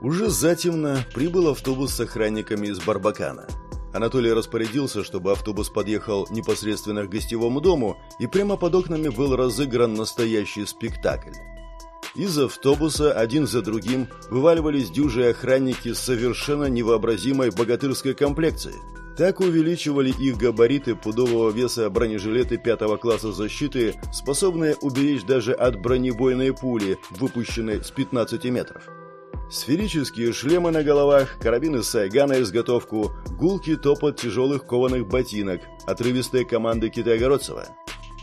Уже затемно прибыл автобус с охранниками из Барбакана. Анатолий распорядился, чтобы автобус подъехал непосредственно к гостевому дому, и прямо под окнами был разыгран настоящий спектакль. Из автобуса один за другим вываливались дюжие охранники с совершенно невообразимой богатырской комплекцией. Так увеличивали их габариты пудового веса бронежилеты пятого класса защиты, способные уберечь даже от бронебойной пули, выпущенной с 15 метров. Сферические шлемы на головах, карабины Сайгана изготовку, гулкий топот тяжелых кованых ботинок, отрывистые команды Китая-Городцева.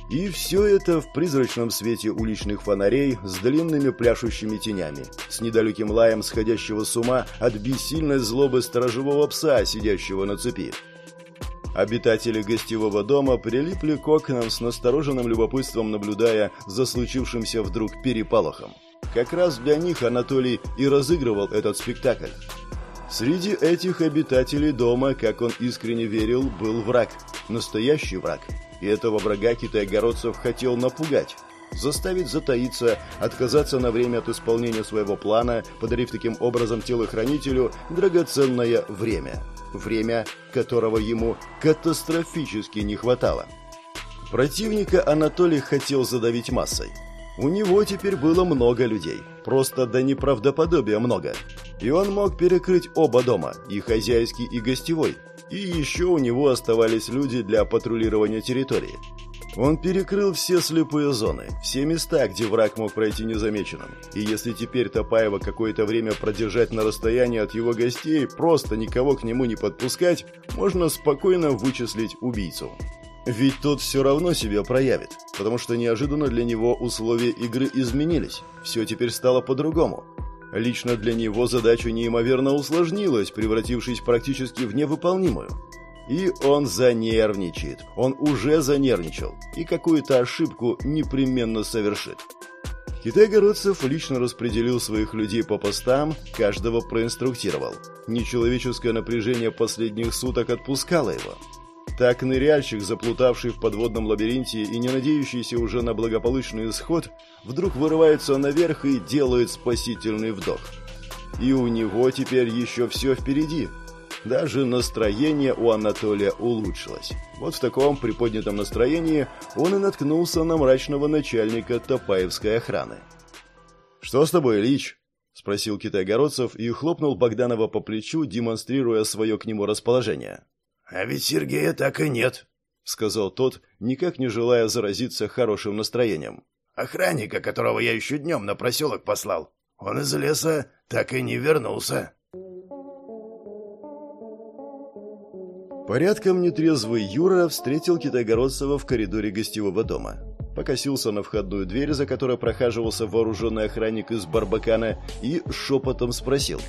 И все это в призрачном свете уличных фонарей с длинными пляшущими тенями, с недалеким лаем сходящего с ума от бессильной злобы сторожевого пса, сидящего на цепи. Обитатели гостевого дома прилипли к окнам с настороженным любопытством, наблюдая за случившимся вдруг переполохом. Как раз для них Анатолий и разыгрывал этот спектакль. Среди этих обитателей дома, как он искренне верил, был враг. Настоящий враг. И этого врага китайгородцев хотел напугать. Заставить затаиться, отказаться на время от исполнения своего плана, подарив таким образом телохранителю драгоценное время. Время, которого ему катастрофически не хватало. Противника Анатолий хотел задавить массой. У него теперь было много людей. Просто до неправдоподобия много. И он мог перекрыть оба дома, и хозяйский, и гостевой. И еще у него оставались люди для патрулирования территории. Он перекрыл все слепые зоны, все места, где враг мог пройти незамеченным. И если теперь Топаева какое-то время продержать на расстоянии от его гостей, просто никого к нему не подпускать, можно спокойно вычислить убийцу. Ведь тот все равно себя проявит, потому что неожиданно для него условия игры изменились. Все теперь стало по-другому. Лично для него задача неимоверно усложнилась, превратившись практически в невыполнимую. И он занервничает. Он уже занервничал. И какую-то ошибку непременно совершит. Китай-городцев лично распределил своих людей по постам, каждого проинструктировал. Нечеловеческое напряжение последних суток отпускало его. Так ныряльщик, заплутавший в подводном лабиринте и не надеющийся уже на благополучный исход, вдруг вырывается наверх и делает спасительный вдох. И у него теперь еще все впереди. Даже настроение у Анатолия улучшилось. Вот в таком приподнятом настроении он и наткнулся на мрачного начальника Топаевской охраны. «Что с тобой, Ильич?» – спросил Китай-Городцев и хлопнул Богданова по плечу, демонстрируя свое к нему расположение. «А ведь Сергея так и нет», — сказал тот, никак не желая заразиться хорошим настроением. «Охранника, которого я еще днем на проселок послал, он из леса так и не вернулся». Порядком нетрезвый Юра встретил Китайгородцева в коридоре гостевого дома. Покосился на входную дверь, за которой прохаживался вооруженный охранник из Барбакана, и шепотом спросил.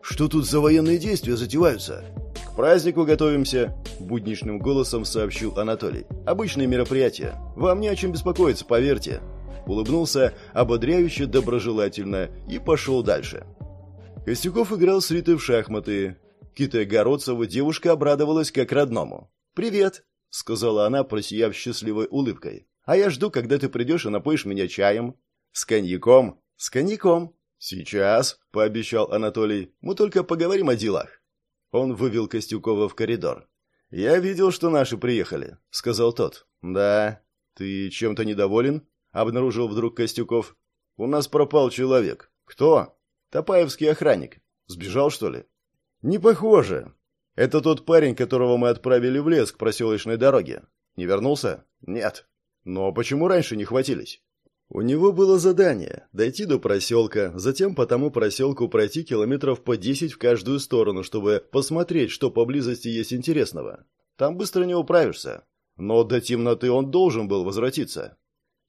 «Что тут за военные действия затеваются?» «К празднику готовимся», – будничным голосом сообщил Анатолий. «Обычные мероприятия. Вам не о чем беспокоиться, поверьте». Улыбнулся ободряюще, доброжелательно и пошел дальше. Костюков играл с Ритой в шахматы. Кита Городцева девушка обрадовалась как родному. «Привет», — сказала она, просияв счастливой улыбкой. «А я жду, когда ты придешь и напоишь меня чаем». «С коньяком?» «С коньяком». «Сейчас», — пообещал Анатолий. «Мы только поговорим о делах». Он вывел Костюкова в коридор. «Я видел, что наши приехали», — сказал тот. «Да. Ты чем-то недоволен?» — обнаружил вдруг Костюков. «У нас пропал человек». «Кто?» «Топаевский охранник. Сбежал, что ли?» «Не похоже. Это тот парень, которого мы отправили в лес к проселочной дороге. Не вернулся?» «Нет». «Но почему раньше не хватились?» У него было задание – дойти до проселка, затем по тому проселку пройти километров по 10 в каждую сторону, чтобы посмотреть, что поблизости есть интересного. Там быстро не управишься. Но до темноты он должен был возвратиться.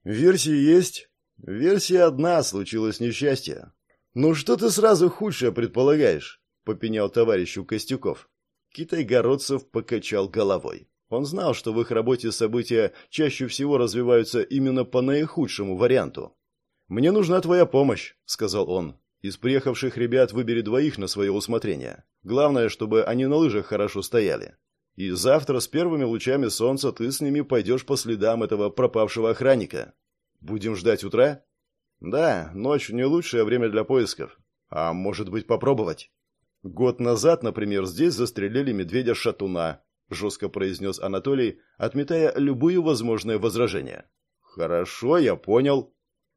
Версии есть? Версия одна, случилось несчастье. «Ну что ты сразу худшее предполагаешь?» – попенял товарищу Костюков. Китай-городцев покачал головой. Он знал, что в их работе события чаще всего развиваются именно по наихудшему варианту. «Мне нужна твоя помощь», — сказал он. «Из приехавших ребят выбери двоих на свое усмотрение. Главное, чтобы они на лыжах хорошо стояли. И завтра с первыми лучами солнца ты с ними пойдешь по следам этого пропавшего охранника. Будем ждать утра?» «Да, ночь не лучшее время для поисков. А может быть, попробовать? Год назад, например, здесь застрелили медведя-шатуна, жестко произнес Анатолий, отметая любые возможные возражения. Хорошо, я понял.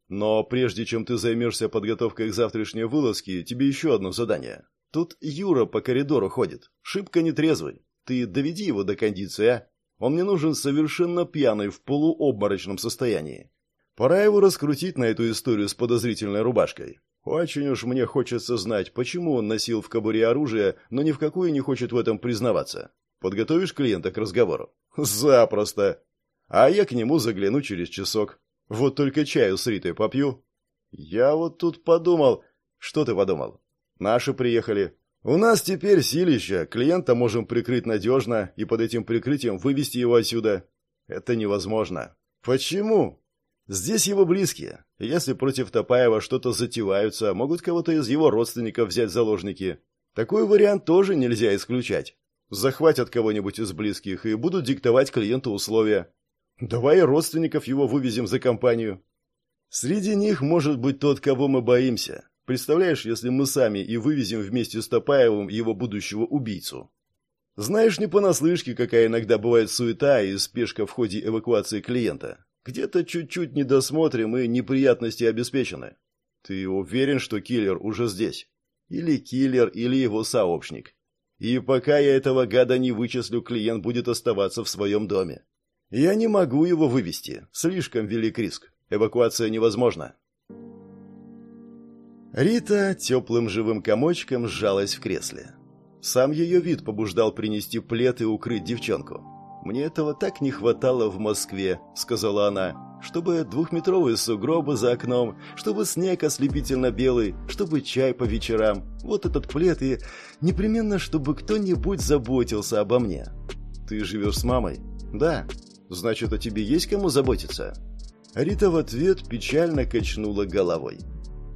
Но прежде чем ты займешься подготовкой к завтрашней вылазке, тебе еще одно задание. Тут Юра по коридору ходит, шибко нетрезвый. Ты доведи его до кондиции, а? Он мне нужен совершенно пьяный, в полуобморочном состоянии. Пора его раскрутить на эту историю с подозрительной рубашкой. Очень уж мне хочется знать, почему он носил в кобуре оружие, но ни в какую не хочет в этом признаваться. Подготовишь клиента к разговору? Запросто. А я к нему загляну через часок. Вот только чаю с Ритой попью. Я вот тут подумал... Что ты подумал? Наши приехали. У нас теперь силища, клиента можем прикрыть надежно и под этим прикрытием вывести его отсюда. Это невозможно. Почему? Здесь его близкие. Если против Топаева что-то затеваются, могут кого-то из его родственников взять заложники. Такой вариант тоже нельзя исключать. Захватят кого-нибудь из близких и будут диктовать клиенту условия. Давай родственников его вывезем за компанию. Среди них может быть тот, кого мы боимся. Представляешь, если мы сами и вывезем вместе с Топаевым его будущего убийцу? Знаешь не понаслышке, какая иногда бывает суета и спешка в ходе эвакуации клиента. Где-то чуть-чуть недосмотрим и неприятности обеспечены. Ты уверен, что киллер уже здесь? Или киллер, или его сообщник? И пока я этого гада не вычислю, клиент будет оставаться в своем доме. Я не могу его вывести. Слишком велик риск. Эвакуация невозможна. Рита теплым живым комочком сжалась в кресле. Сам ее вид побуждал принести плед и укрыть девчонку. «Мне этого так не хватало в Москве», — сказала она. «Чтобы двухметровые сугробы за окном, чтобы снег ослепительно белый, чтобы чай по вечерам. Вот этот плед и непременно, чтобы кто-нибудь заботился обо мне». «Ты живешь с мамой?» «Да». «Значит, о тебе есть кому заботиться?» Рита в ответ печально качнула головой.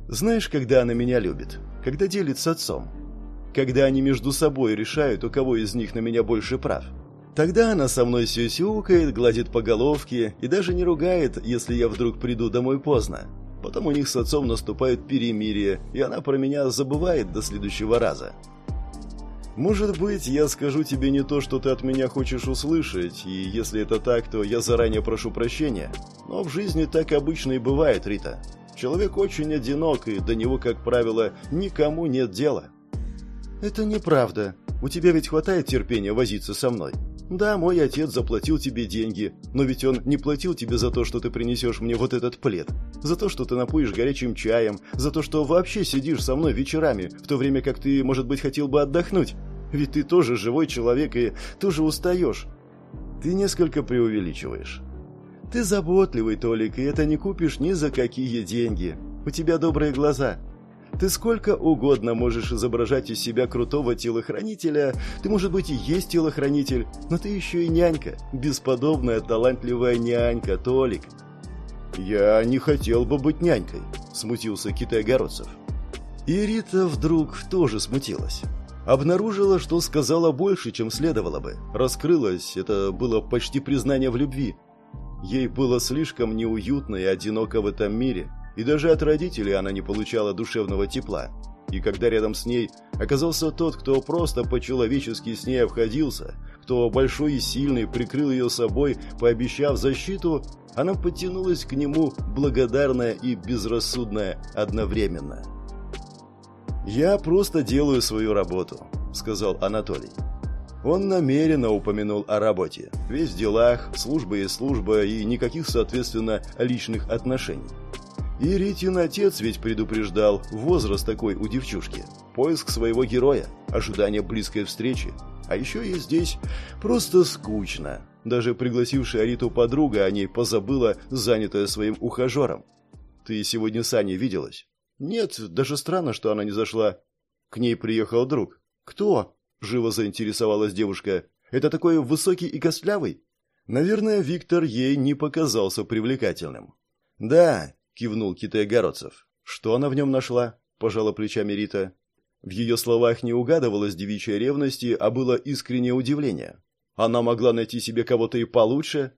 Знаешь, когда она меня любит? Когда делит с отцом. Когда они между собой решают, у кого из них на меня больше прав. Тогда она со мной сюсюкает, гладит по головке и даже не ругает, если я вдруг приду домой поздно. Потом у них с отцом наступает перемирие, и она про меня забывает до следующего раза. Может быть, я скажу тебе не то, что ты от меня хочешь услышать, и если это так, то я заранее прошу прощения. Но в жизни так обычно и бывает, Рита. Человек очень одинок, и до него, как правило, никому нет дела. Это неправда. У тебя ведь хватает терпения возиться со мной. Да, мой отец заплатил тебе деньги, но ведь он не платил тебе за то, что ты принесешь мне вот этот плед, за то, что ты напоишь горячим чаем, за то, что вообще сидишь со мной вечерами, в то время как ты, может быть, хотел бы отдохнуть. Ведь ты тоже живой человек и тоже устаешь. Ты несколько преувеличиваешь. Ты заботливый, Толик, и это не купишь ни за какие деньги. У тебя добрые глаза. Ты сколько угодно можешь изображать из себя крутого телохранителя. Ты, может быть, и есть телохранитель, но ты еще и нянька. Бесподобная, талантливая нянька, Толик. Я не хотел бы быть нянькой, смутился Китай-Городцев. И Рита вдруг тоже смутилась. Обнаружила, что сказала больше, чем следовало бы. Раскрылась, это было почти признание в любви. Ей было слишком неуютно и одиноко в этом мире, и даже от родителей она не получала душевного тепла. И когда рядом с ней оказался тот, кто просто по-человечески с ней обходился, кто большой и сильный прикрыл ее собой, пообещав защиту, она потянулась к нему благодарная и безрассудная одновременно. «Я просто делаю свою работу», — сказал Анатолий. Он намеренно упомянул о работе. Весь в делах, служба и служба, и никаких, соответственно, личных отношений. И Ритин отец ведь предупреждал, возраст такой у девчушки. Поиск своего героя, ожидание близкой встречи. А еще и здесь просто скучно. Даже пригласившая Риту подруга о ней позабыла, занятая своим ухажером. «Ты сегодня с Аней виделась?» «Нет, даже странно, что она не зашла». К ней приехал друг. «Кто?» Живо заинтересовалась девушка. «Это такой высокий и костлявый?» Наверное, Виктор ей не показался привлекательным. «Да», — кивнул Китай-Городцев. «Что она в нем нашла?» — пожала плечами Рита. В ее словах не угадывалось девичьей ревности, а было искреннее удивление. Она могла найти себе кого-то и получше.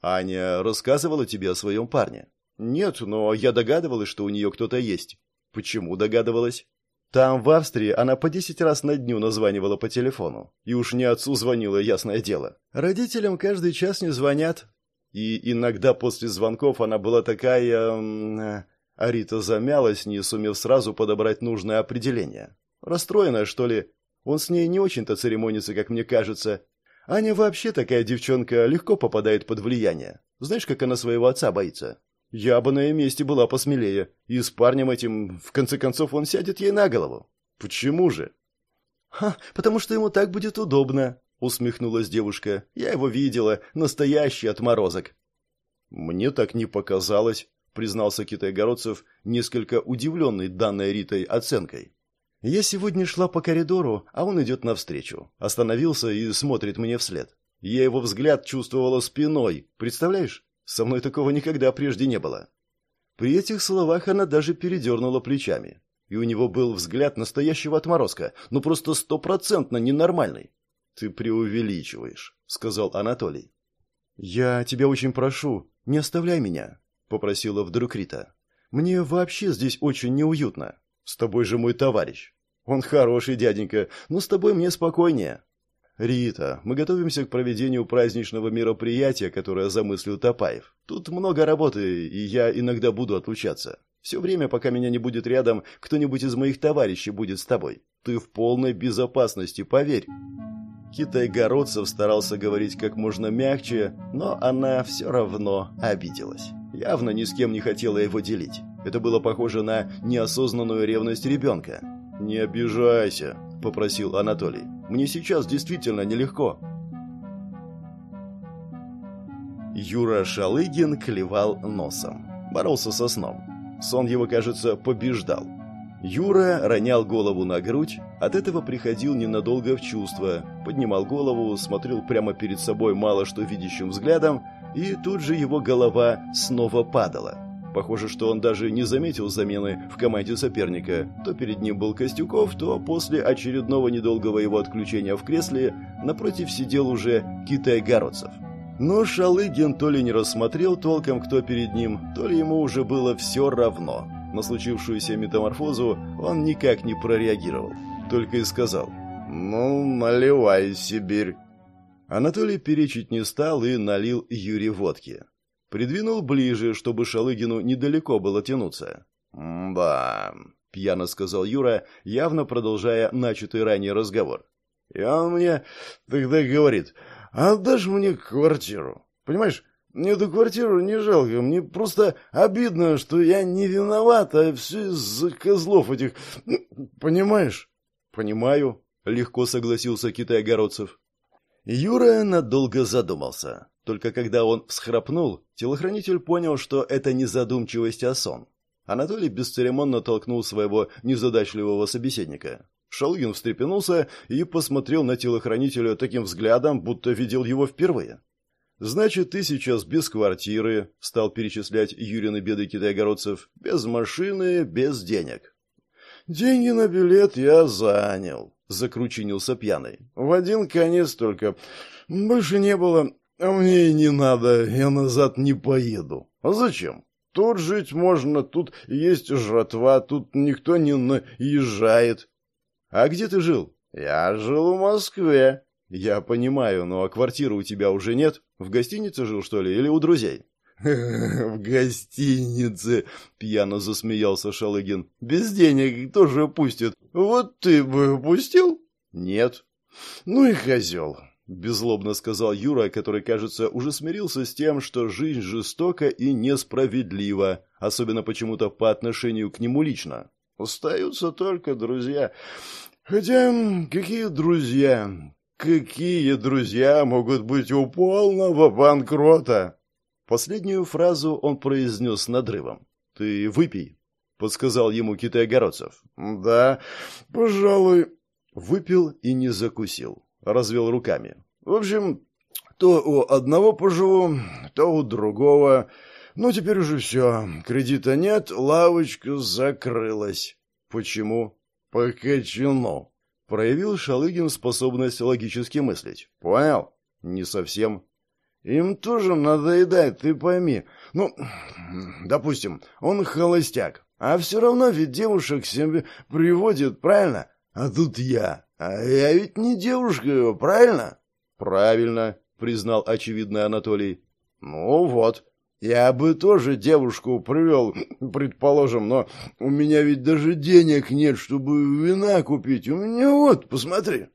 Аня рассказывала тебе о своем парне? Нет, но я догадывалась, что у нее кто-то есть. Почему догадывалась? Там, в Австрии, она по десять раз на дню названивала по телефону. И уж не отцу звонила, ясное дело. Родителям каждый час не звонят. И иногда после звонков она была такая... Э, Арита замялась, не сумев сразу подобрать нужное определение. Расстроенная, что ли? Он с ней не очень-то церемонится, как мне кажется. Аня вообще такая девчонка, легко попадает под влияние. Знаешь, как она своего отца боится? Я бы на ее месте была посмелее. И с парнем этим, в конце концов, он сядет ей на голову. Почему же? Ха, потому что ему так будет удобно, усмехнулась девушка. Я его видела, настоящий отморозок. Мне так не показалось, признался Китай-Городцев, несколько удивленный данной Ритой оценкой. Я сегодня шла по коридору, а он идет навстречу. Остановился и смотрит мне вслед. Я его взгляд чувствовала спиной, представляешь? Со мной такого никогда прежде не было. При этих словах она даже передернула плечами. И у него был взгляд настоящего отморозка, ну просто стопроцентно ненормальный. «Ты преувеличиваешь», — сказал Анатолий. «Я тебя очень прошу, не оставляй меня», — попросила вдруг Рита. «Мне вообще здесь очень неуютно. С тобой же мой товарищ. Он хороший дяденька, но с тобой мне спокойнее». «Рита, мы готовимся к проведению праздничного мероприятия, которое замыслил Топаев. Тут много работы, и я иногда буду отлучаться. Все время, пока меня не будет рядом, кто-нибудь из моих товарищей будет с тобой. Ты в полной безопасности, поверь». Китай-городцев старался говорить как можно мягче, но она все равно обиделась. Явно ни с кем не хотела его делить. Это было похоже на неосознанную ревность ребенка. «Не обижайся», — попросил Анатолий. Мне сейчас действительно нелегко». Юра Шалыгин клевал носом. Боролся со сном. Сон его, кажется, побеждал. Юра ронял голову на грудь, от этого приходил ненадолго в чувство, поднимал голову, смотрел прямо перед собой мало что видящим взглядом, и тут же его голова снова падала. Похоже, что он даже не заметил замены в команде соперника. То перед ним был Костюков, то после очередного недолгого его отключения в кресле напротив сидел уже Китай-Городцев. Но Шалыгин то ли не рассмотрел толком, кто перед ним, то ли ему уже было все равно. На случившуюся метаморфозу он никак не прореагировал. Только и сказал «Ну, наливай, Сибирь». Анатолий перечить не стал и налил Юре водки. Придвинул ближе, чтобы Шалыгину недалеко было тянуться. «Да», — пьяно сказал Юра, явно продолжая начатый ранее разговор. «И он мне тогда говорит, отдашь мне квартиру. Понимаешь, мне эту квартиру не жалко, мне просто обидно, что я не виноват, а все из-за козлов этих, понимаешь?» «Понимаю», — легко согласился Китай-Огородцев. Юра надолго задумался. Только когда он всхрапнул, телохранитель понял, что это не задумчивость, а сон. Анатолий бесцеремонно толкнул своего незадачливого собеседника. Шалгин встрепенулся и посмотрел на телохранителя таким взглядом, будто видел его впервые. «Значит, ты сейчас без квартиры», — стал перечислять Юрины беды китайгородцев, «без машины, без денег». «Деньги на билет я занял», — закручинился пьяный. «В один конец только. Больше не было. А мне и не надо. Я назад не поеду. А зачем? Тут жить можно, тут есть жратва, тут никто не наезжает». «А где ты жил?» «Я жил в Москве». «Я понимаю, но а квартиры у тебя уже нет? В гостинице жил, что ли, или у друзей?» «В гостинице!» — пьяно засмеялся Шалыгин. «Без денег тоже пустят. Вот ты бы пустил?» «Нет». «Ну и козел!» — беззлобно сказал Юра, который, кажется, уже смирился с тем, что жизнь жестока и несправедлива, особенно почему-то по отношению к нему лично. «Остаются только друзья. Хотя какие друзья? Какие друзья могут быть у полного банкрота?» Последнюю фразу он произнес надрывом. «Ты выпей», — подсказал ему Китай-Огородцев. «Да, пожалуй». Выпил и не закусил. Развел руками. «В общем, то у одного поживу, то у другого. Ну, теперь уже все. Кредита нет, лавочка закрылась». «Почему?» «Покачено». Проявил Шалыгин способность логически мыслить. «Понял?» «Не совсем». Им тоже надоедает, ты пойми. Ну, допустим, он холостяк. А все равно ведь девушек себе приводит, правильно? А тут я. А я ведь не девушка, правильно? Правильно, признал очевидный Анатолий. Ну вот. Я бы тоже девушку привел, предположим, но у меня ведь даже денег нет, чтобы вина купить. У меня вот, посмотри.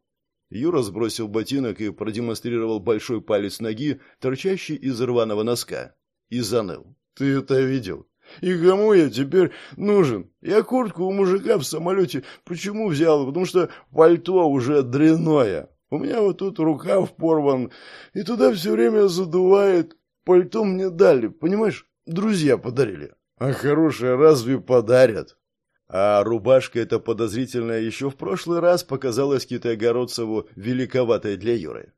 Юра сбросил ботинок и продемонстрировал большой палец ноги, торчащий из рваного носка, и заныл. «Ты это видел? И кому я теперь нужен? Я куртку у мужика в самолете почему взял? Потому что пальто уже дряное. У меня вот тут рукав порван, и туда все время задувает. Пальто мне дали, понимаешь? Друзья подарили. А хорошее разве подарят? А рубашка эта подозрительная еще в прошлый раз показалась Китайгородцеву великоватой для Юры.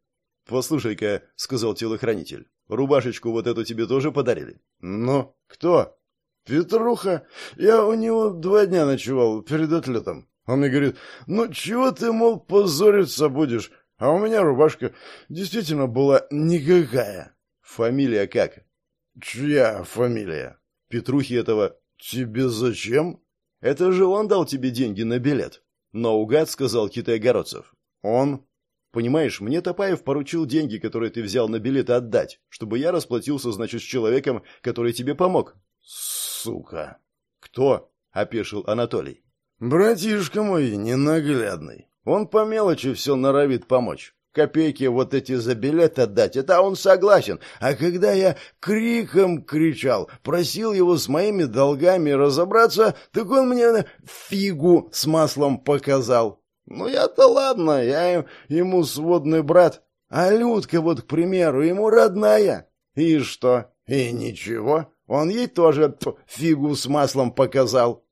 «Послушай-ка», — сказал телохранитель, — «рубашечку вот эту тебе тоже подарили?» «Ну, кто?» «Петруха. Я у него два дня ночевал перед отлетом. Он мне говорит, ну чего ты, мол, позориться будешь? А у меня рубашка действительно была никакая». «Фамилия как?» «Чья фамилия?» «Петрухи этого». «Тебе зачем?» Это же он дал тебе деньги на билет. Наугад, сказал Китай-Городцев. Он? Понимаешь, мне Топаев поручил деньги, которые ты взял на билет, отдать, чтобы я расплатился, значит, с человеком, который тебе помог. Сука. Кто? Опешил Анатолий. Братишка мой ненаглядный. Он по мелочи все норовит помочь копейки вот эти за билет отдать, это он согласен. А когда я криком кричал, просил его с моими долгами разобраться, так он мне фигу с маслом показал. Ну я-то ладно, я ему сводный брат. А Людка вот, к примеру, ему родная. И что? И ничего. Он ей тоже фигу с маслом показал.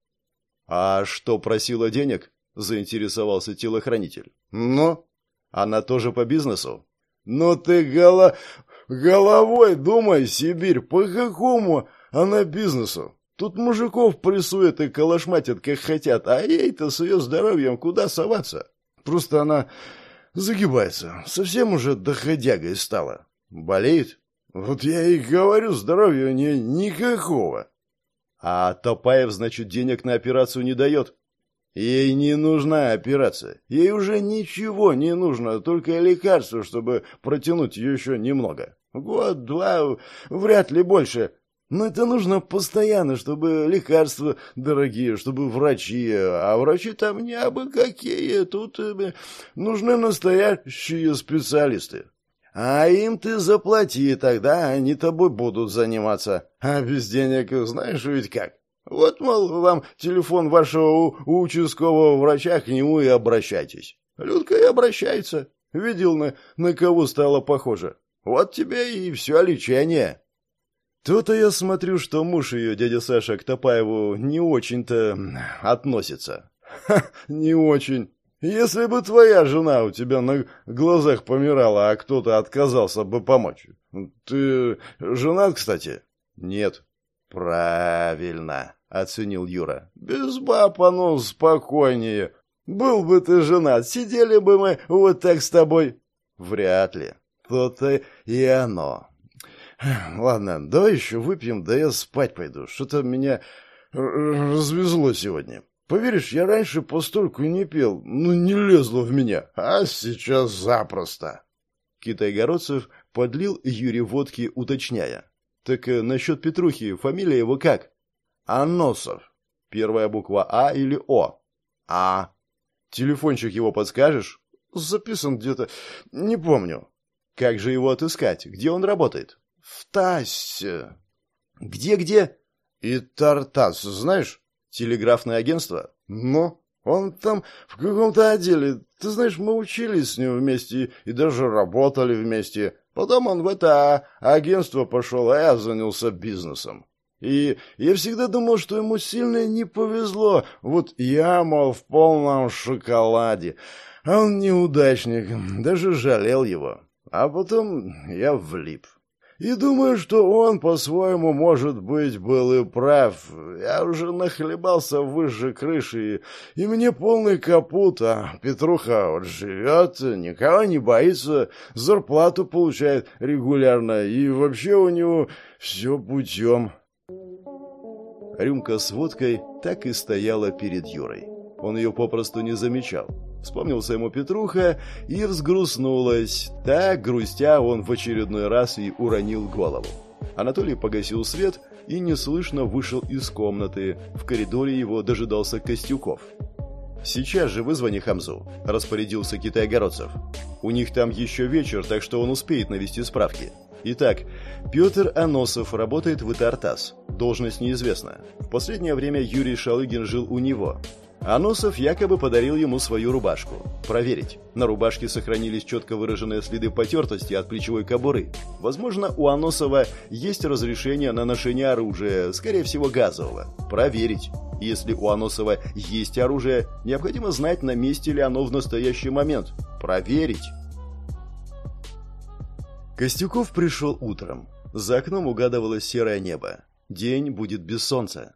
А что, просила денег? Заинтересовался телохранитель. Ну, она тоже по бизнесу? Ну ты голо... головой думай, Сибирь, по какому она бизнесу? Тут мужиков прессуют и калашматят, как хотят, а ей-то с ее здоровьем куда соваться? Просто она загибается, совсем уже доходягой стала. Болеет? Вот я и говорю, здоровья у нее никакого. А Топаев, значит, денег на операцию не дает? Ей не нужна операция. Ей уже ничего не нужно, только лекарство, чтобы протянуть ее еще немного. Год-два, вряд ли больше. Но это нужно постоянно, чтобы лекарства дорогие, чтобы врачи. А врачи там не абы какие. Тут э, нужны настоящие специалисты. А им ты заплати, тогда они тобой будут заниматься. А без денег знаешь ведь как? Вот, мол, вам телефон вашего участкового врача, к нему и обращайтесь. Людка и обращается. Видел, на, на кого стало похоже. Вот тебе и все лечение. То-то я смотрю, что муж ее, дядя Саша, к Топаеву не очень-то относится. Ха, не очень. Если бы твоя жена у тебя на глазах помирала, а кто-то отказался бы помочь. Ты женат, кстати? Нет. «Правильно», — оценил Юра. «Без баб оно спокойнее. Был бы ты женат, сидели бы мы вот так с тобой». «Вряд ли. То-то и оно. Ладно, давай еще выпьем, да я спать пойду. Что-то меня развезло сегодня. Поверишь, я раньше постольку не пел, ну не лезло в меня, а сейчас запросто». Китай-городцев подлил Юре водки, уточняя. Так э, насчет Петрухи, фамилия его как? Аносов. Первая буква А или О? А. Телефончик его подскажешь? Записан где-то, не помню. Как же его отыскать? Где он работает? В Тассе. Где-где? И Тартас, знаешь? Телеграфное агентство? Ну, он там в каком-то отделе. Ты знаешь, мы учились с ним вместе и даже работали вместе. Потом он в это агентство пошел, а я занялся бизнесом. И я всегда думал, что ему сильно не повезло. Вот я, мол, в полном шоколаде. А он неудачник, даже жалел его. А потом я влип. И думаю, что он, по-своему, может быть, был и прав. Я уже нахлебался выше крыши, и, мне полный капут, а Петруха вот живет, никого не боится, зарплату получает регулярно, и вообще у него все путем. Рюмка с водкой так и стояла перед Юрой. Он ее попросту не замечал. Вспомнился ему Петруха и взгрустнулась. Так, грустя, он в очередной раз и уронил голову. Анатолий погасил свет и неслышно вышел из комнаты. В коридоре его дожидался Костюков. «Сейчас же вызвони Хамзу», – распорядился Китай-Городцев. «У них там еще вечер, так что он успеет навести справки». Итак, Петр Аносов работает в Итартас. Должность неизвестна. В последнее время Юрий Шалыгин жил у него. Аносов якобы подарил ему свою рубашку. Проверить. На рубашке сохранились четко выраженные следы потертости от плечевой кобуры. Возможно, у Аносова есть разрешение на ношение оружия, скорее всего газового. Проверить. Если у Аносова есть оружие, необходимо знать, на месте ли оно в настоящий момент. Проверить. Костюков пришел утром. За окном угадывалось серое небо. День будет без солнца.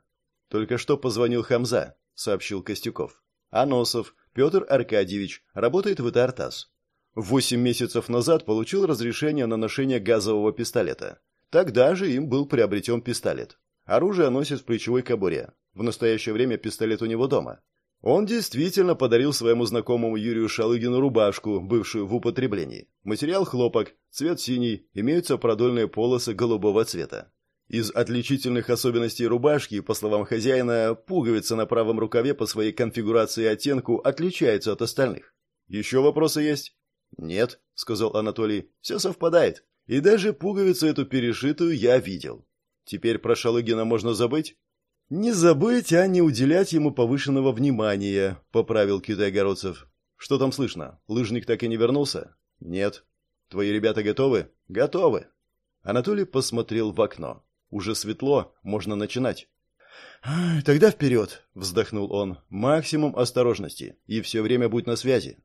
Только что позвонил Хамза, сообщил Костюков. Аносов Петр Аркадьевич работает в Итартас. Восемь месяцев назад получил разрешение на ношение газового пистолета. Тогда же им был приобретен пистолет. Оружие носит в плечевой кобуре. В настоящее время пистолет у него дома. Он действительно подарил своему знакомому Юрию Шалыгину рубашку, бывшую в употреблении. Материал хлопок, цвет синий, имеются продольные полосы голубого цвета. Из отличительных особенностей рубашки, по словам хозяина, пуговица на правом рукаве по своей конфигурации и оттенку отличается от остальных. «Еще вопросы есть?» «Нет», — сказал Анатолий, — «все совпадает. И даже пуговицу эту перешитую я видел. Теперь про Шалыгина можно забыть?» «Не забыть, а не уделять ему повышенного внимания», — поправил Китай-Городцев. «Что там слышно? Лыжник так и не вернулся?» «Нет». «Твои ребята готовы?» «Готовы». Анатолий посмотрел в окно. «Уже светло, можно начинать». «Тогда вперед!» — вздохнул он. «Максимум осторожности. И все время будь на связи».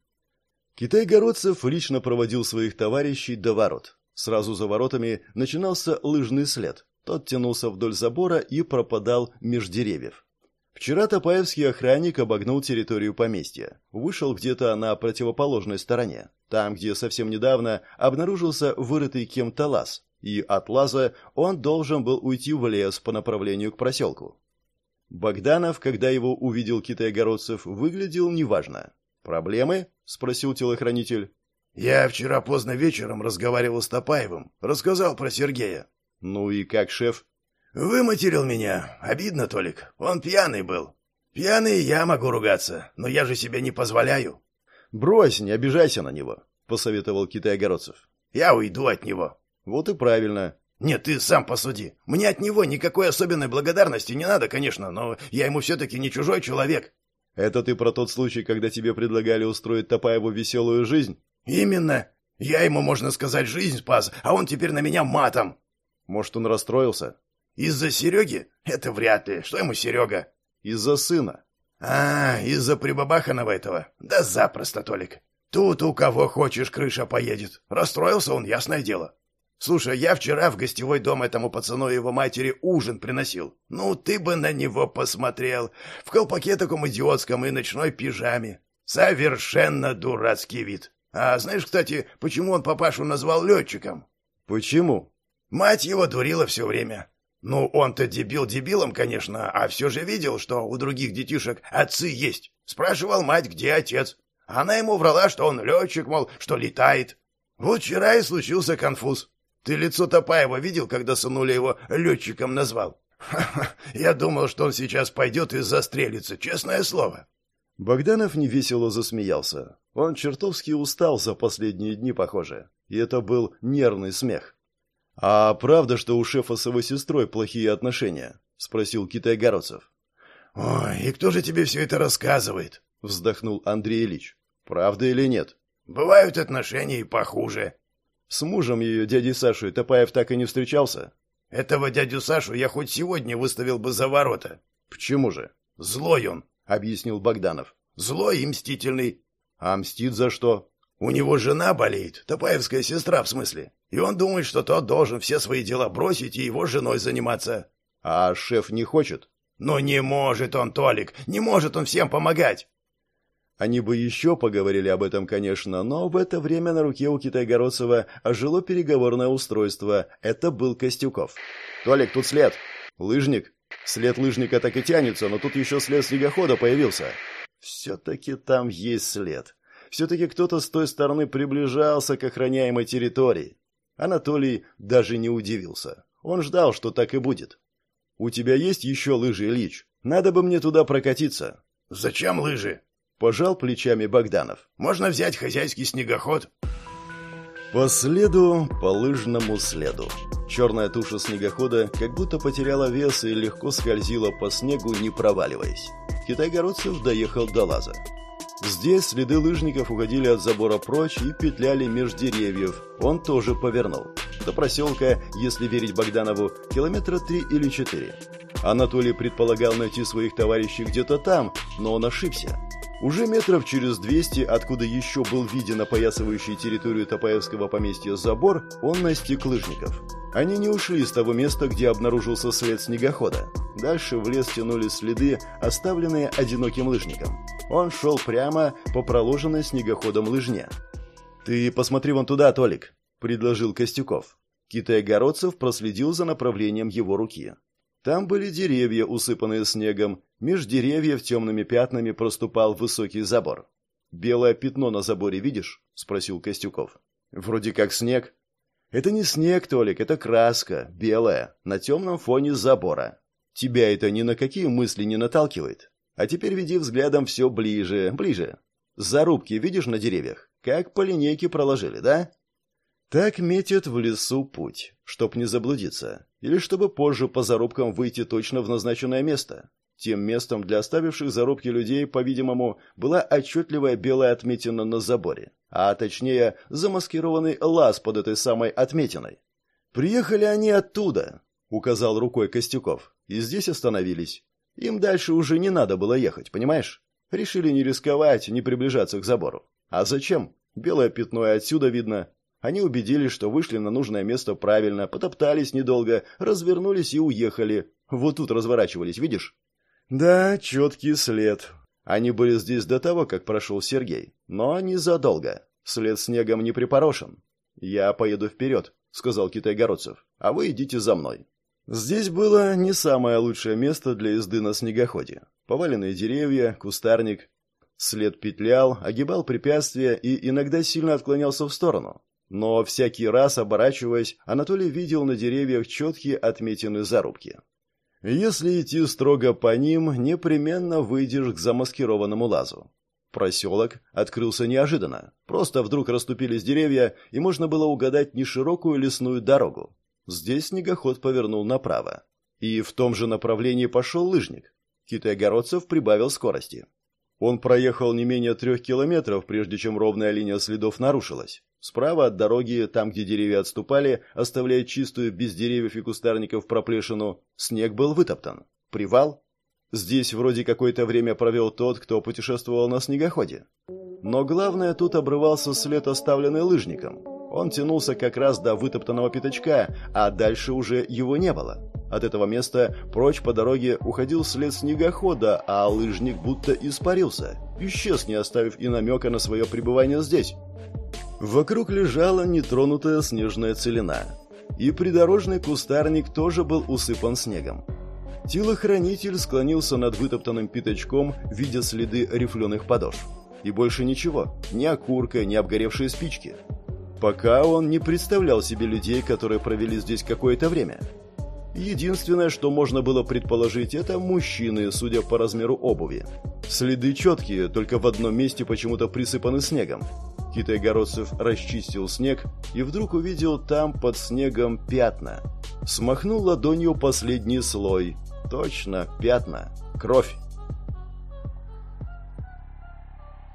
Китай-Городцев лично проводил своих товарищей до ворот. Сразу за воротами начинался лыжный след. Тот тянулся вдоль забора и пропадал меж деревьев. Вчера Топаевский охранник обогнул территорию поместья. Вышел где-то на противоположной стороне, там, где совсем недавно обнаружился вырытый кем-то лаз, и от лаза он должен был уйти в лес по направлению к проселку. Богданов, когда его увидел китайгородцев, выглядел неважно. «Проблемы?» — спросил телохранитель. «Я вчера поздно вечером разговаривал с Топаевым, рассказал про Сергея. «Ну и как, шеф?» «Выматерил меня. Обидно, Толик. Он пьяный был. Пьяный я могу ругаться, но я же себе не позволяю». «Брось, не обижайся на него», — посоветовал Китай-Огородцев. «Я уйду от него». «Вот и правильно». «Нет, ты сам посуди. Мне от него никакой особенной благодарности не надо, конечно, но я ему все-таки не чужой человек». «Это ты про тот случай, когда тебе предлагали устроить Топаеву веселую жизнь?» «Именно. Я ему, можно сказать, жизнь спас, а он теперь на меня матом». Может, он расстроился? Из-за Сереги? Это вряд ли. Что ему Серега? Из-за сына. А, из-за прибабаханного этого? Да запросто, Толик. Тут у кого хочешь крыша поедет. Расстроился он, ясное дело. Слушай, я вчера в гостевой дом этому пацану и его матери ужин приносил. Ну, ты бы на него посмотрел. В колпаке таком идиотском и ночной пижаме. Совершенно дурацкий вид. А знаешь, кстати, почему он папашу назвал летчиком? Почему? Мать его дурила все время. Ну, он-то дебил дебилом, конечно, а все же видел, что у других детишек отцы есть. Спрашивал мать, где отец. Она ему врала, что он летчик, мол, что летает. Вот вчера и случился конфуз. Ты лицо Топаева видел, когда сынуля его летчиком назвал? Ха-ха, я думал, что он сейчас пойдет и застрелится, честное слово. Богданов невесело засмеялся. Он чертовски устал за последние дни, похоже. И это был нервный смех. «А правда, что у шефа с его сестрой плохие отношения?» — спросил Китай-Городцев. «Ой, и кто же тебе все это рассказывает?» — вздохнул Андрей Ильич. «Правда или нет?» «Бывают отношения и похуже». «С мужем ее, дядей Сашей, Топаев так и не встречался?» «Этого дядю Сашу я хоть сегодня выставил бы за ворота». «Почему же?» «Злой он», — объяснил Богданов. «Злой и мстительный». «А мстит за что?» «У него жена болеет, Топаевская сестра в смысле. И он думает, что тот должен все свои дела бросить и его женой заниматься. А шеф не хочет? Но не может он, Толик, не может он всем помогать. Они бы еще поговорили об этом, конечно, но в это время на руке у Китайгородцева ожило переговорное устройство. Это был Костюков. «Толик, тут след. Лыжник?» След лыжника так и тянется, но тут еще след снегохода появился. Все-таки там есть след. Все-таки кто-то с той стороны приближался к охраняемой территории. Анатолий даже не удивился. Он ждал, что так и будет. «У тебя есть еще лыжи, Ильич? Надо бы мне туда прокатиться». «Зачем лыжи?» – пожал плечами Богданов. «Можно взять хозяйский снегоход». По следу, по лыжному следу. Черная туша снегохода как будто потеряла вес и легко скользила по снегу, не проваливаясь. Китайгородцев доехал до лаза. Здесь следы лыжников уходили от забора прочь и петляли меж деревьев. Он тоже повернул. До проселка, если верить Богданову, километра три или четыре. Анатолий предполагал найти своих товарищей где-то там, но он ошибся. Уже метров через 200, откуда еще был виден опоясывающий территорию Топаевского поместья забор, он настиг лыжников. Они не ушли с того места, где обнаружился след снегохода. Дальше в лес тянулись следы, оставленные одиноким лыжником. Он шел прямо по проложенной снегоходом лыжне. «Ты посмотри вон туда, Толик», — предложил Костюков. Китай-городцев проследил за направлением его руки. Там были деревья, усыпанные снегом. Меж деревьев темными пятнами проступал высокий забор. «Белое пятно на заборе видишь?» — спросил Костюков. «Вроде как снег». «Это не снег, Толик, это краска, белая, на темном фоне забора. Тебя это ни на какие мысли не наталкивает? А теперь веди взглядом все ближе, ближе. Зарубки видишь на деревьях? Как по линейке проложили, да?» Так метит в лесу путь, чтоб не заблудиться, или чтобы позже по зарубкам выйти точно в назначенное место. Тем местом для оставивших зарубки людей, по-видимому, была отчетливая белая отметина на заборе, а точнее замаскированный лаз под этой самой отметиной. «Приехали они оттуда», — указал рукой Костюков, — «и здесь остановились. Им дальше уже не надо было ехать, понимаешь? Решили не рисковать, не приближаться к забору. А зачем? Белое пятно и отсюда видно, они убедились, что вышли на нужное место правильно, потоптались недолго, развернулись и уехали. Вот тут разворачивались, видишь? Да, четкий след. Они были здесь до того, как прошел Сергей, но незадолго. След снегом не припорошен. Я поеду вперед, сказал Китай-Городцев, а вы идите за мной. Здесь было не самое лучшее место для езды на снегоходе. Поваленные деревья, кустарник. След петлял, огибал препятствия и иногда сильно отклонялся в сторону. Но всякий раз, оборачиваясь, Анатолий видел на деревьях четкие отметины зарубки. Если идти строго по ним, непременно выйдешь к замаскированному лазу. Проселок открылся неожиданно. Просто вдруг расступились деревья, и можно было угадать неширокую лесную дорогу. Здесь снегоход повернул направо. И в том же направлении пошел лыжник. Китай-городцев прибавил скорости. Он проехал не менее трех километров, прежде чем ровная линия следов нарушилась. Справа от дороги, там, где деревья отступали, оставляя чистую, без деревьев и кустарников проплешину, снег был вытоптан. Привал? Здесь вроде какое-то время провел тот, кто путешествовал на снегоходе. Но главное, тут обрывался след, оставленный лыжником. Он тянулся как раз до вытоптанного пятачка, а дальше уже его не было. От этого места прочь по дороге уходил след снегохода, а лыжник будто испарился. Исчез, не оставив и намека на свое пребывание здесь. Вокруг лежала нетронутая снежная целина. И придорожный кустарник тоже был усыпан снегом. Телохранитель склонился над вытоптанным пятачком, видя следы рифленых подошв. И больше ничего, ни окурка, ни обгоревшие спички. Пока он не представлял себе людей, которые провели здесь какое-то время. Единственное, что можно было предположить, это мужчины, судя по размеру обуви. Следы четкие, только в одном месте почему-то присыпаны снегом. Китай-городцев расчистил снег и вдруг увидел там под снегом пятна. Смахнул ладонью последний слой. Точно, пятна. Кровь.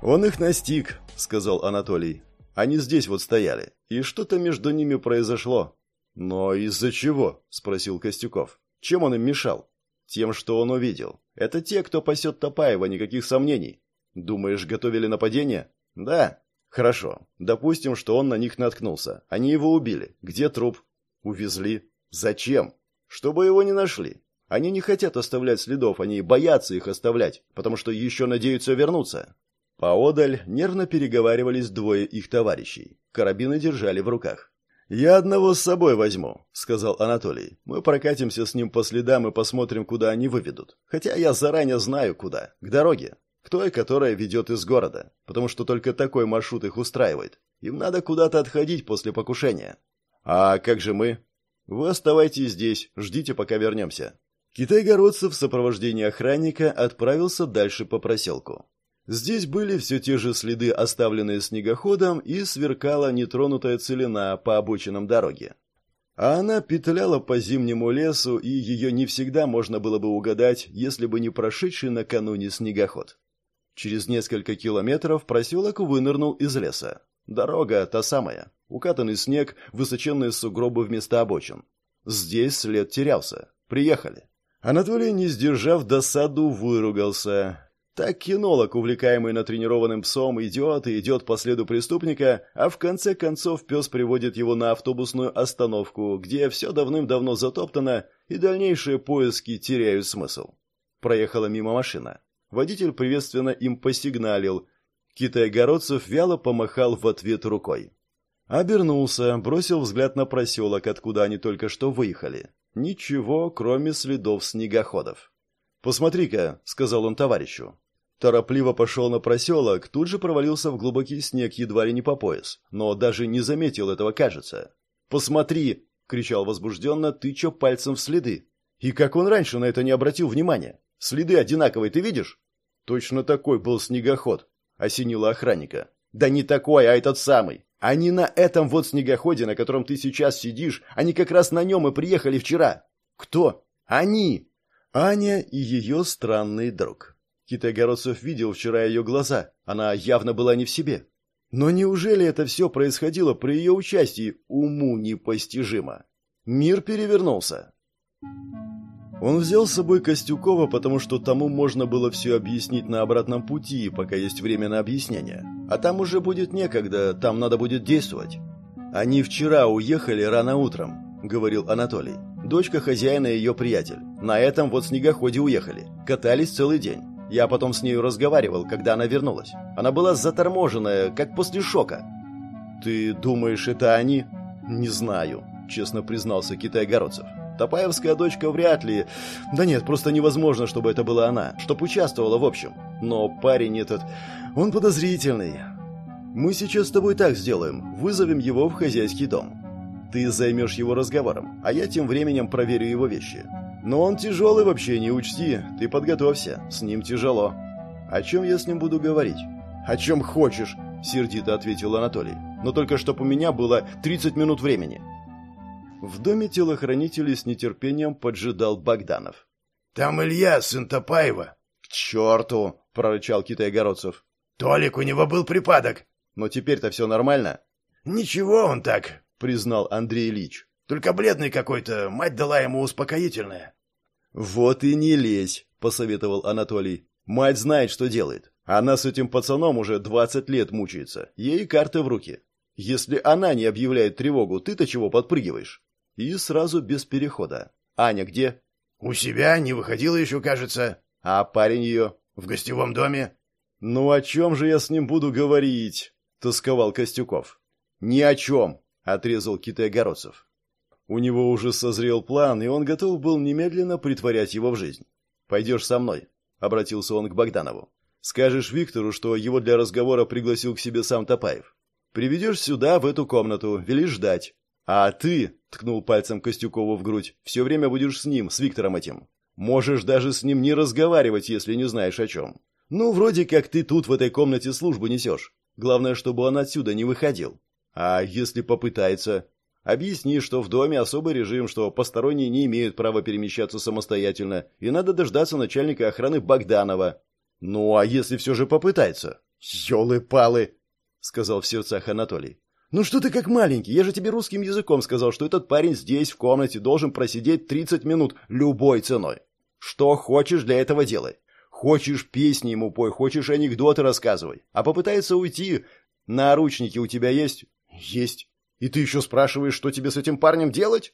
«Он их настиг», — сказал Анатолий. «Они здесь вот стояли, и что-то между ними произошло». «Но из-за чего?» — спросил Костюков. «Чем он им мешал?» «Тем, что он увидел. Это те, кто пасет Топаева, никаких сомнений. Думаешь, готовили нападение?» «Да. Хорошо. Допустим, что он на них наткнулся. Они его убили. Где труп? Увезли. Зачем? Чтобы его не нашли. Они не хотят оставлять следов, они боятся их оставлять, потому что еще надеются вернуться. Поодаль нервно переговаривались двое их товарищей. Карабины держали в руках. «Я одного с собой возьму», — сказал Анатолий. «Мы прокатимся с ним по следам и посмотрим, куда они выведут. Хотя я заранее знаю, куда. К дороге. К той, которая ведет из города. Потому что только такой маршрут их устраивает. Им надо куда-то отходить после покушения». «А как же мы?» «Вы оставайтесь здесь, ждите, пока вернемся». Китай-городцев в сопровождении охранника отправился дальше по проселку. Здесь были все те же следы, оставленные снегоходом, и сверкала нетронутая целина по обочинам дороги. А она петляла по зимнему лесу, и ее не всегда можно было бы угадать, если бы не прошедший накануне снегоход. Через несколько километров проселок вынырнул из леса. Дорога та самая. Укатанный снег, высоченные сугробы вместо обочин. Здесь след терялся. Приехали. Анатолий, не сдержав досаду, выругался. Так кинолог, увлекаемый натренированным псом, идет и идет по следу преступника, а в конце концов пес приводит его на автобусную остановку, где все давным-давно затоптано, и дальнейшие поиски теряют смысл. Проехала мимо машина. Водитель приветственно им посигналил. Китай-городцев вяло помахал в ответ рукой. Обернулся, бросил взгляд на проселок, откуда они только что выехали. Ничего, кроме следов снегоходов. «Посмотри-ка», — сказал он товарищу. Торопливо пошел на проселок, тут же провалился в глубокий снег едва ли не по пояс, но даже не заметил этого, кажется. «Посмотри!» — кричал возбужденно, тыча пальцем в следы. «И как он раньше на это не обратил внимания? Следы одинаковые, ты видишь?» «Точно такой был снегоход», — осенило охранника. «Да не такой, а этот самый. Они на этом вот снегоходе, на котором ты сейчас сидишь, они как раз на нем и приехали вчера». «Кто?» «Они!» Аня и ее странный друг. Китайгородцев видел вчера ее глаза. Она явно была не в себе. Но неужели это все происходило при ее участии? Уму непостижимо. Мир перевернулся. Он взял с собой Костюкова, потому что тому можно было все объяснить на обратном пути, пока есть время на объяснение. А там уже будет некогда, там надо будет действовать. Они вчера уехали рано утром, говорил Анатолий. Дочка хозяина и ее приятель. На этом вот снегоходе уехали. Катались целый день. Я потом с нею разговаривал, когда она вернулась. Она была заторможенная, как после шока. «Ты думаешь, это они?» «Не знаю», — честно признался Китай-Городцев. Топаевская дочка вряд ли... Да нет, просто невозможно, чтобы это была она, чтоб участвовала в общем. Но парень этот... Он подозрительный. Мы сейчас с тобой так сделаем. Вызовем его в хозяйский дом. Ты займешь его разговором, а я тем временем проверю его вещи. Но он тяжелый вообще, не учти. Ты подготовься. С ним тяжело. О чем я с ним буду говорить? О чем хочешь, сердито ответил Анатолий. Но только чтоб у меня было 30 минут времени. В доме телохранителей с нетерпением поджидал Богданов. «Там Илья, сын Топаева». «К черту!» — прорычал Китай-Городцев. «Толик, у него был припадок». «Но теперь-то все нормально?» «Ничего он так», — признал Андрей Ильич. «Только бледный какой-то, мать дала ему успокоительное». «Вот и не лезь», — посоветовал Анатолий. «Мать знает, что делает. Она с этим пацаном уже двадцать лет мучается. Ей карты в руки. Если она не объявляет тревогу, ты-то чего подпрыгиваешь?» И сразу без перехода. «Аня где?» «У себя, не выходила еще, кажется». «А парень ее?» «В гостевом доме». «Ну о чем же я с ним буду говорить?» — тосковал Костюков. «Ни о чем», — отрезал Китай-Городцев. У него уже созрел план, и он готов был немедленно притворять его в жизнь. «Пойдешь со мной», — обратился он к Богданову. «Скажешь Виктору, что его для разговора пригласил к себе сам Топаев. Приведешь сюда, в эту комнату, велишь ждать. А ты, — ткнул пальцем Костюкову в грудь, — все время будешь с ним, с Виктором этим. Можешь даже с ним не разговаривать, если не знаешь о чем. Ну, вроде как ты тут в этой комнате службу несешь. Главное, чтобы он отсюда не выходил. А если попытается, Объясни, что в доме особый режим, что посторонние не имеют права перемещаться самостоятельно, и надо дождаться начальника охраны Богданова. Ну, а если все же попытается? Ёлы-палы, сказал в сердцах Анатолий. Ну что ты как маленький? Я же тебе русским языком сказал, что этот парень здесь, в комнате, должен просидеть 30 минут любой ценой. Что хочешь для этого делай. Хочешь песни ему пой, хочешь анекдоты рассказывай. А попытается уйти. Наручники у тебя есть? Есть. И ты еще спрашиваешь, что тебе с этим парнем делать?